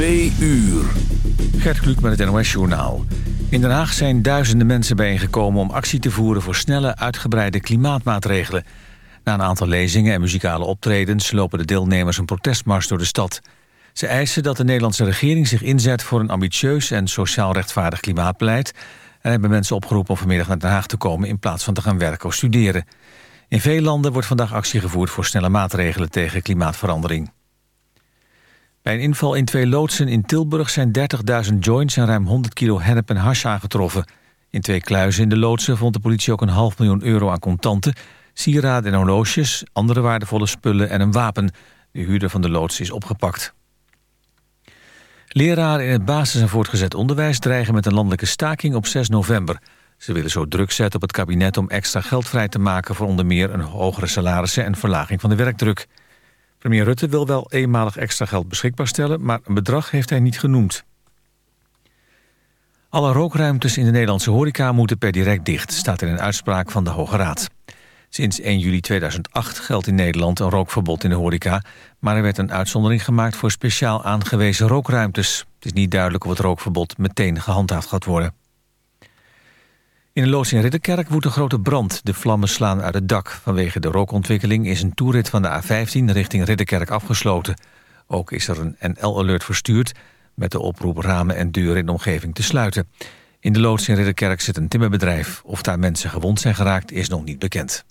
Twee uur. Gert Kluk met het NOS-journaal. In Den Haag zijn duizenden mensen bijeengekomen om actie te voeren... voor snelle, uitgebreide klimaatmaatregelen. Na een aantal lezingen en muzikale optredens... lopen de deelnemers een protestmars door de stad. Ze eisen dat de Nederlandse regering zich inzet... voor een ambitieus en sociaal rechtvaardig klimaatbeleid... en hebben mensen opgeroepen om vanmiddag naar Den Haag te komen... in plaats van te gaan werken of studeren. In veel landen wordt vandaag actie gevoerd voor snelle maatregelen tegen klimaatverandering. Bij een inval in twee loodsen in Tilburg zijn 30.000 joints en ruim 100 kilo hennep en hash aangetroffen. In twee kluizen in de loodsen vond de politie ook een half miljoen euro aan contanten, sieraden en horloges, andere waardevolle spullen en een wapen. De huurder van de loods is opgepakt. Leraren in het basis- en voortgezet onderwijs dreigen met een landelijke staking op 6 november. Ze willen zo druk zetten op het kabinet om extra geld vrij te maken... voor onder meer een hogere salarissen en verlaging van de werkdruk. Premier Rutte wil wel eenmalig extra geld beschikbaar stellen... maar een bedrag heeft hij niet genoemd. Alle rookruimtes in de Nederlandse horeca moeten per direct dicht... staat in een uitspraak van de Hoge Raad. Sinds 1 juli 2008 geldt in Nederland een rookverbod in de horeca... maar er werd een uitzondering gemaakt voor speciaal aangewezen rookruimtes. Het is niet duidelijk of het rookverbod meteen gehandhaafd gaat worden. In een loods in Ridderkerk woedt een grote brand. De vlammen slaan uit het dak. Vanwege de rookontwikkeling is een toerit van de A15 richting Ridderkerk afgesloten. Ook is er een NL-alert verstuurd... met de oproep ramen en deuren in de omgeving te sluiten. In de loods in Ridderkerk zit een timmerbedrijf. Of daar mensen gewond zijn geraakt is nog niet bekend.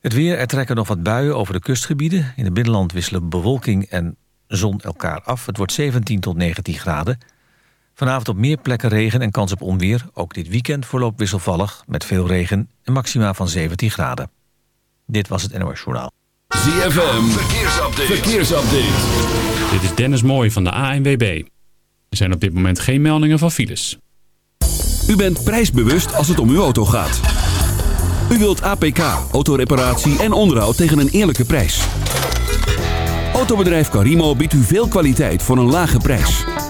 Het weer, er trekken nog wat buien over de kustgebieden. In het binnenland wisselen bewolking en zon elkaar af. Het wordt 17 tot 19 graden... Vanavond op meer plekken regen en kans op onweer. Ook dit weekend verloopt wisselvallig met veel regen en maxima van 17 graden. Dit was het NOS Journaal. ZFM, verkeersupdate. verkeersupdate. Dit is Dennis Mooij van de ANWB. Er zijn op dit moment geen meldingen van files. U bent prijsbewust als het om uw auto gaat. U wilt APK, autoreparatie en onderhoud tegen een eerlijke prijs. Autobedrijf Carimo biedt u veel kwaliteit voor een lage prijs.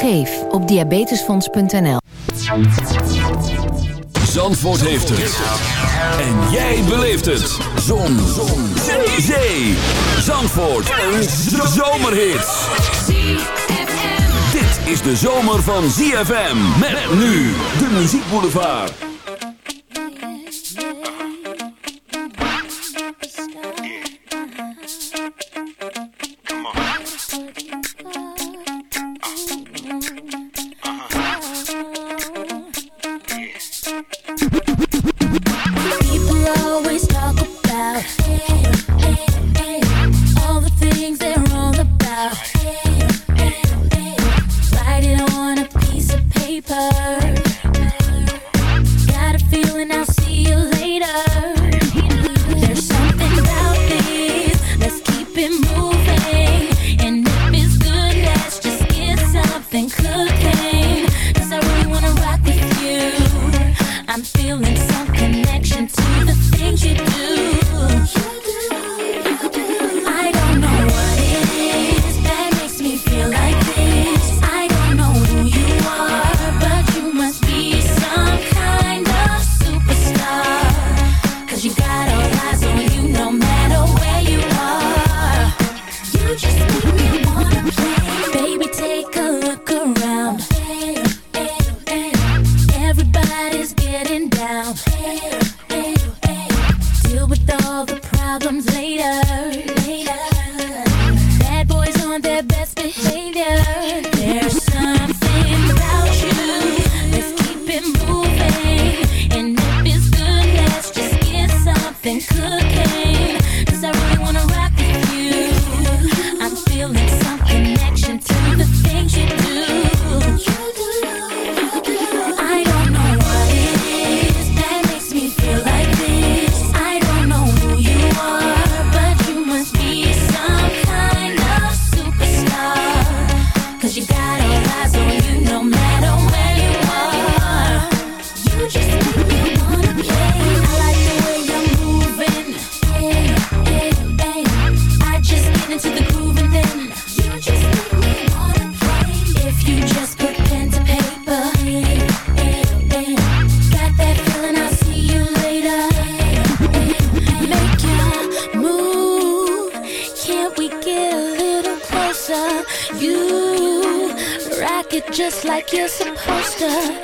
Geef op diabetesfonds.nl. Zandvoort heeft het. En jij beleeft het. Zon. Zon. Zee. Zandvoort. Een zomerhit. Dit is de zomer van ZFM. Met nu de muziekboulevard. Yoksa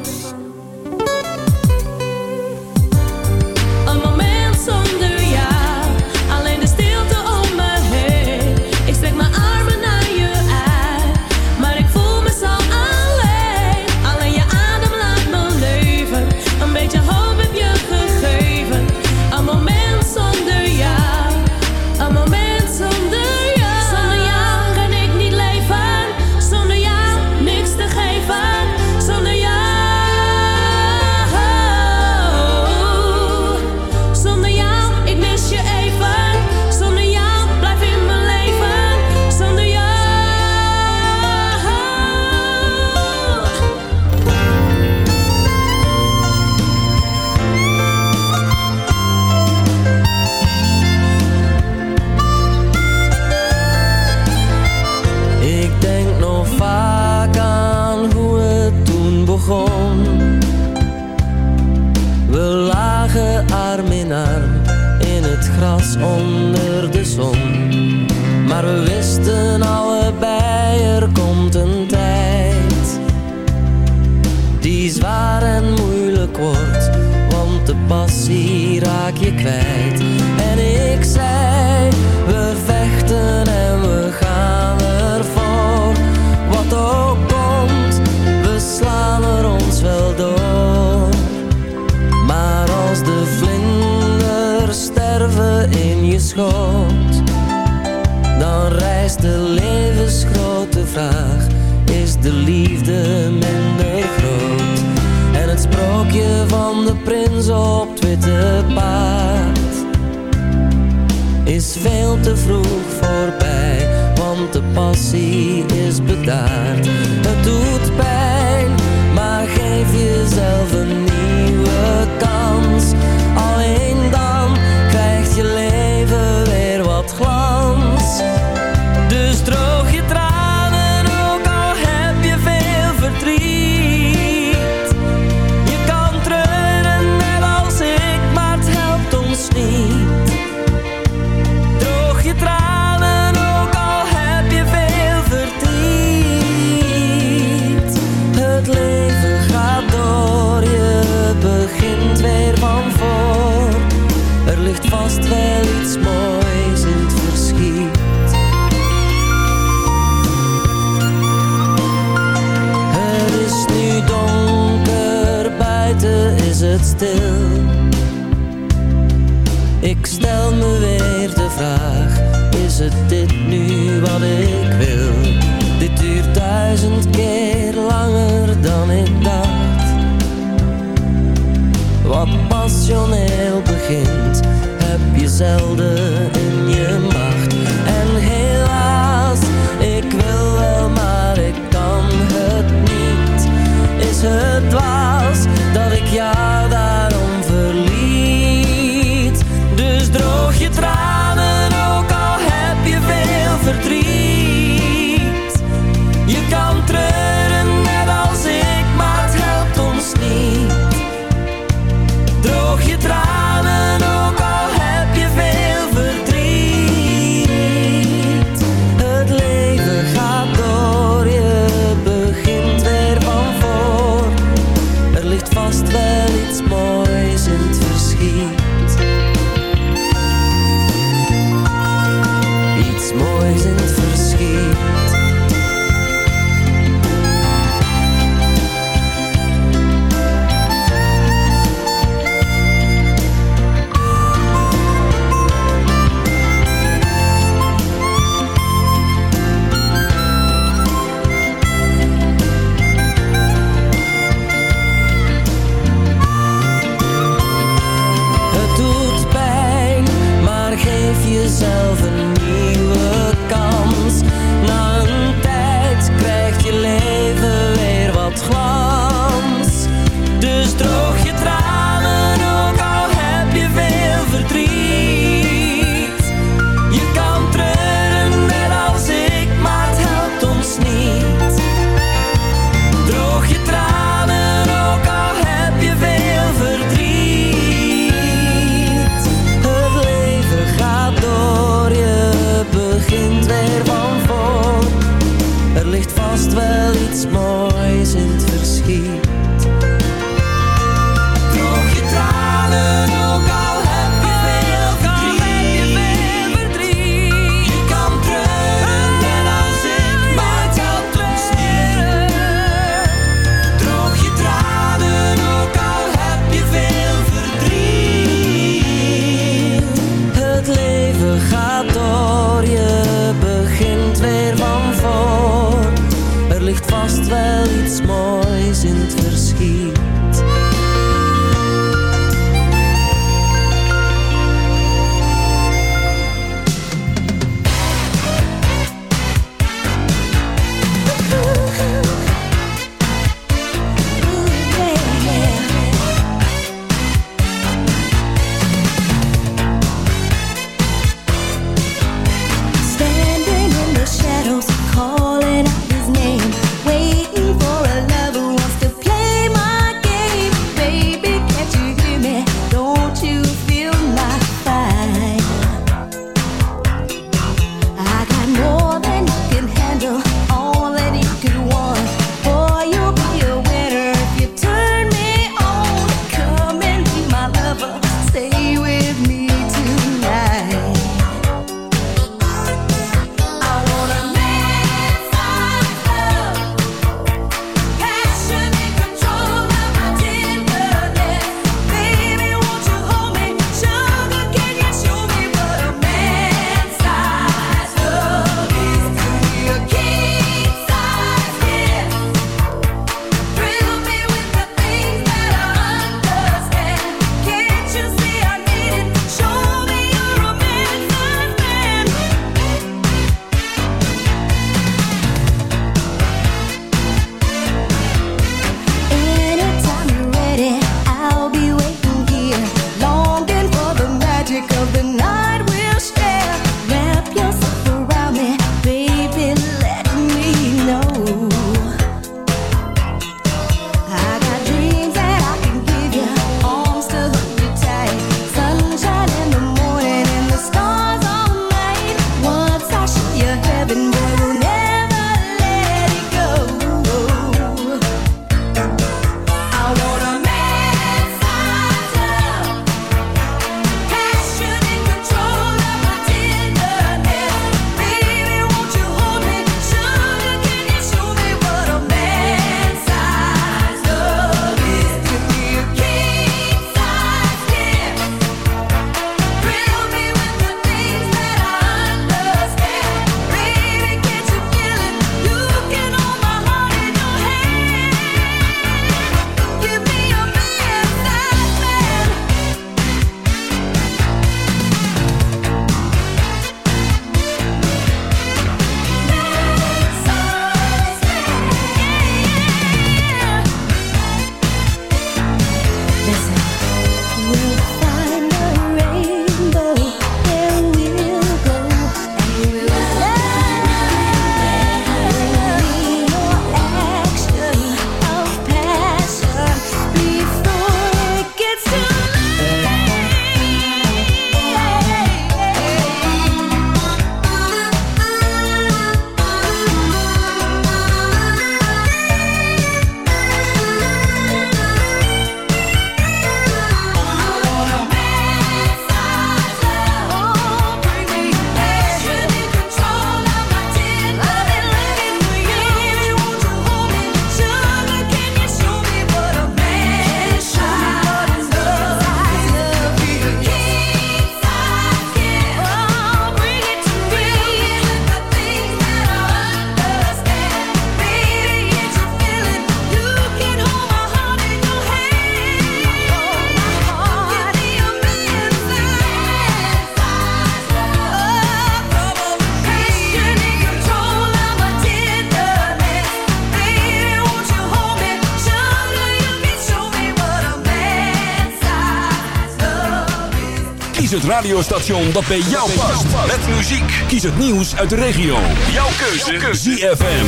Radiostation dat bij jou past. Met muziek. Kies het nieuws uit de regio. Jouw keuze. ZFM.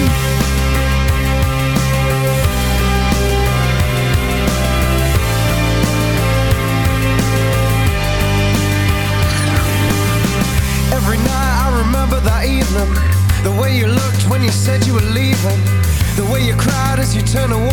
Every night I remember that evening The way you looked when you said you were leaving The way you cried as you turned to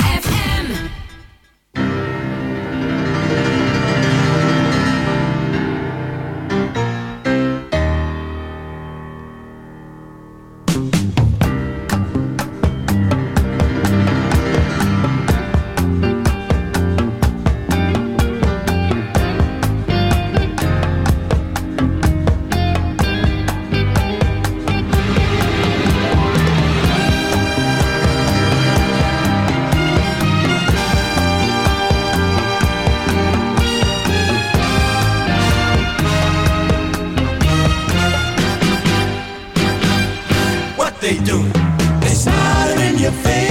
they do? They smile in your face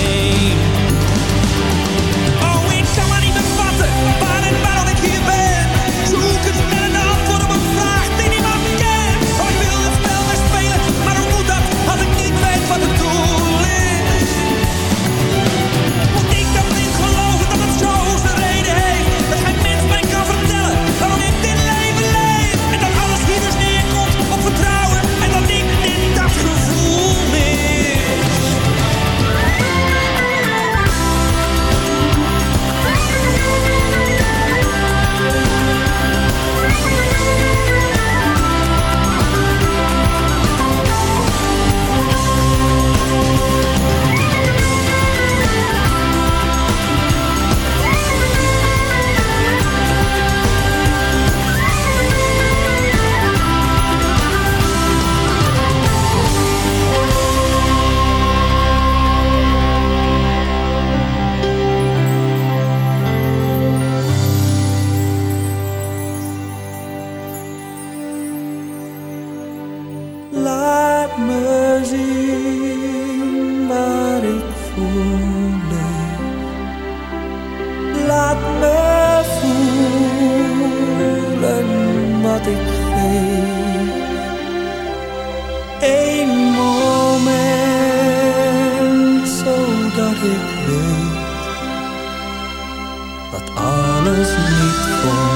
ik weet dat alles niet voor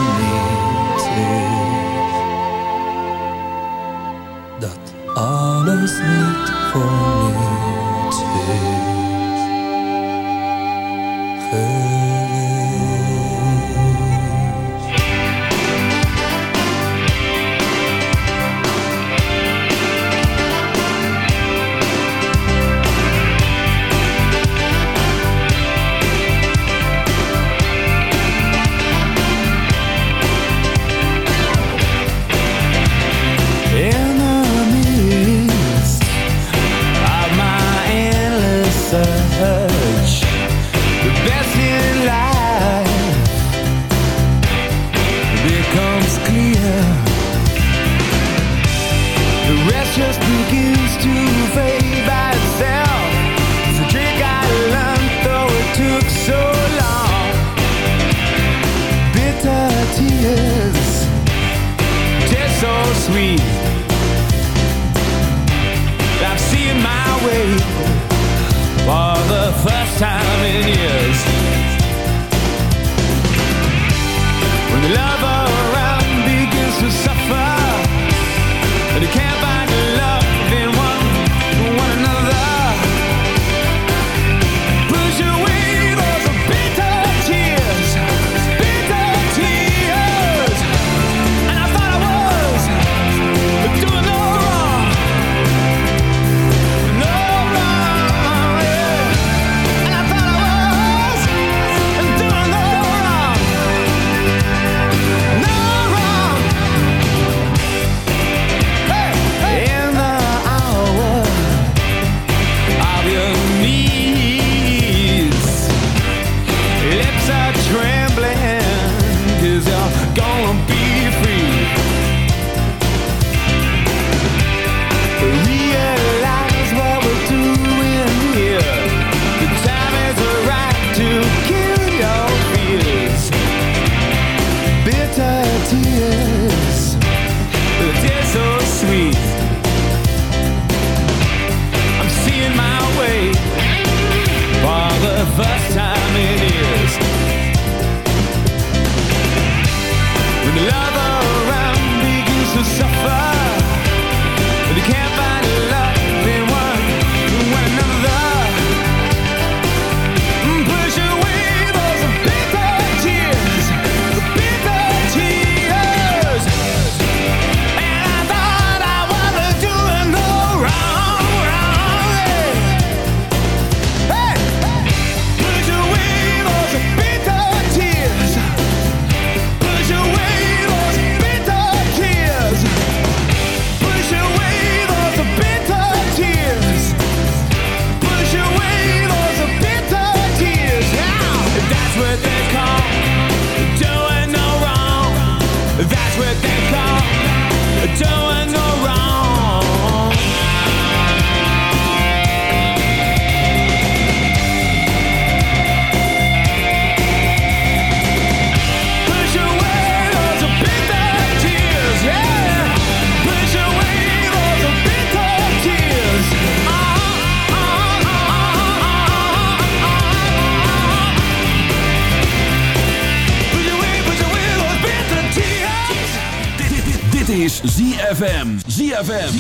is ZFM. ZFM.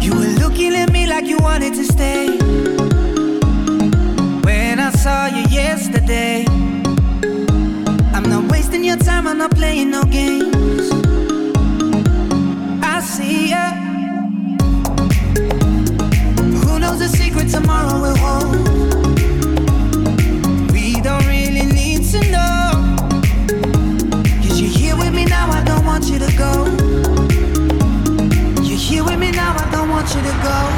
You were looking at me like you wanted to stay. When I saw you yesterday, I'm not wasting your time, I'm not playing no game. you to go.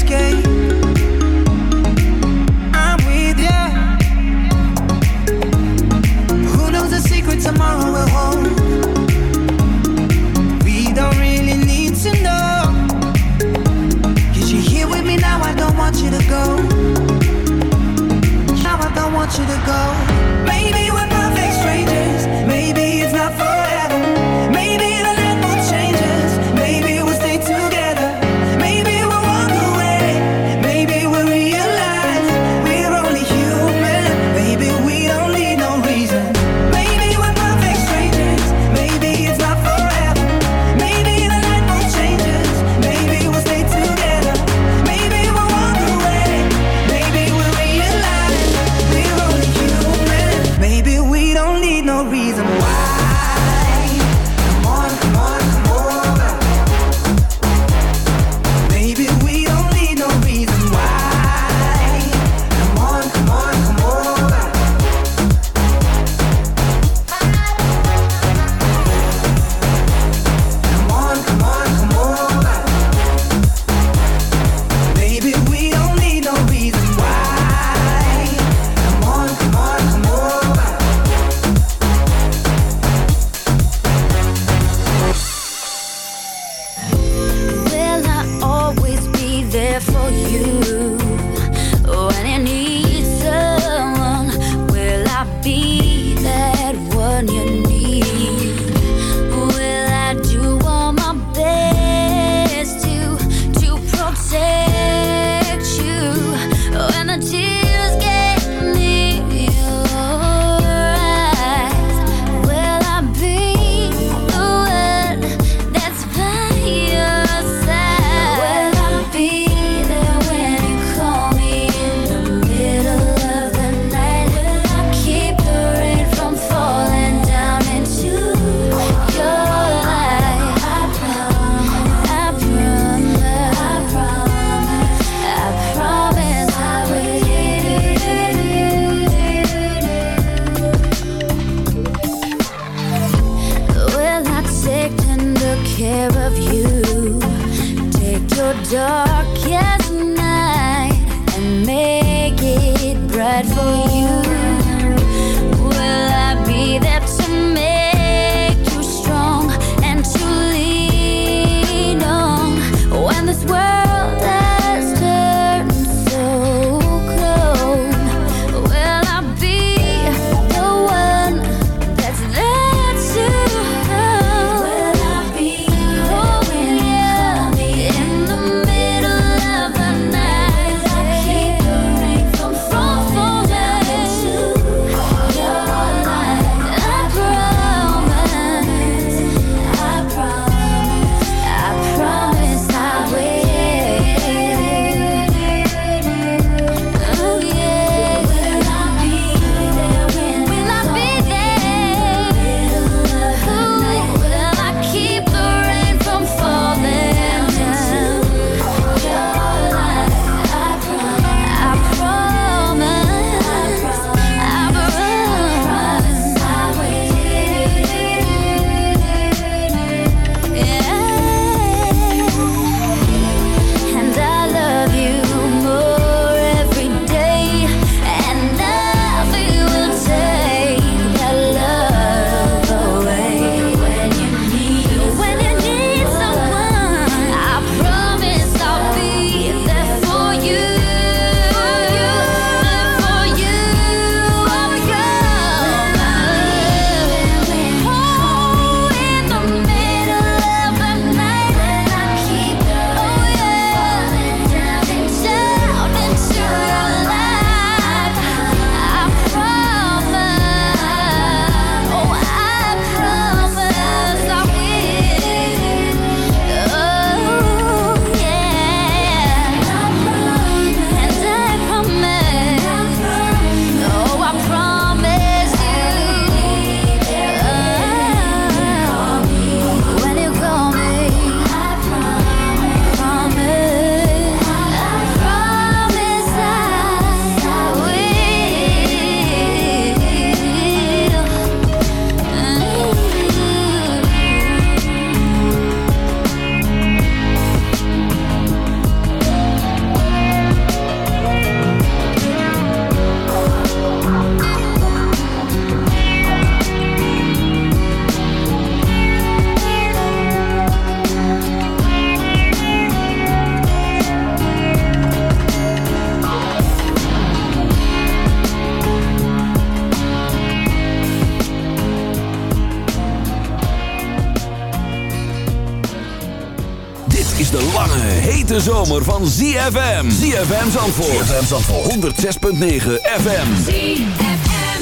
ZFM. ZFM Zandvoort. ZFM Zandvoort. 106.9 FM. ZFM.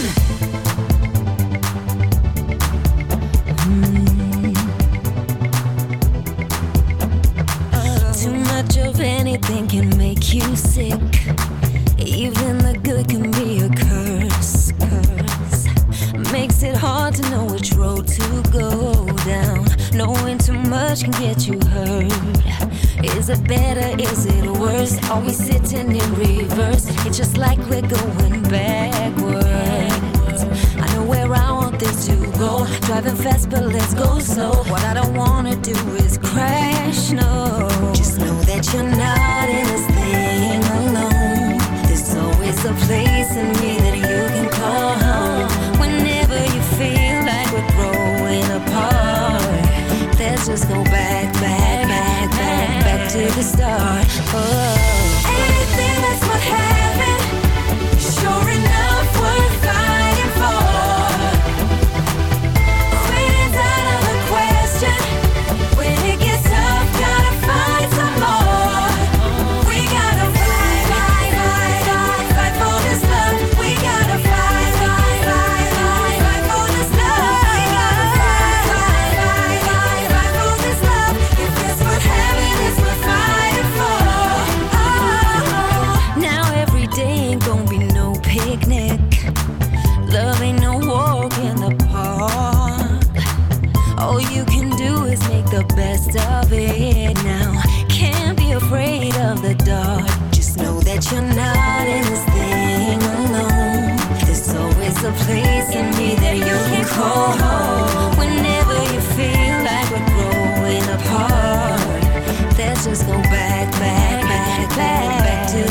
Mm. Oh. Too much of anything can make you sick. Always sitting in reverse. It's just like we're going backwards. I know where I want this to go. Driving fast, but let's go slow. What I don't wanna do is crash. No, just know that you're.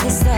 is that